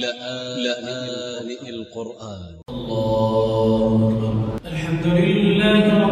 لآن القرآن. الله أكبر. الحمد لله رب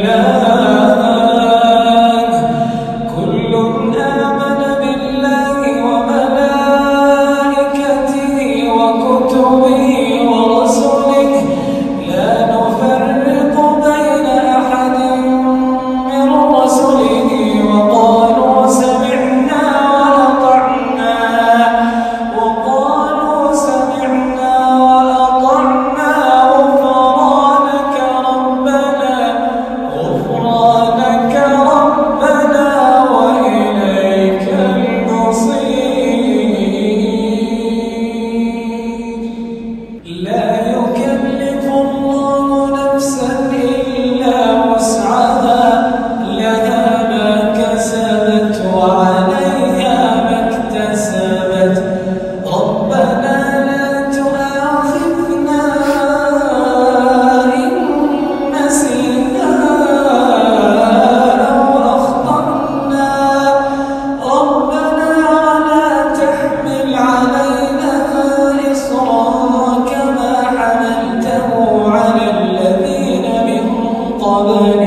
قبل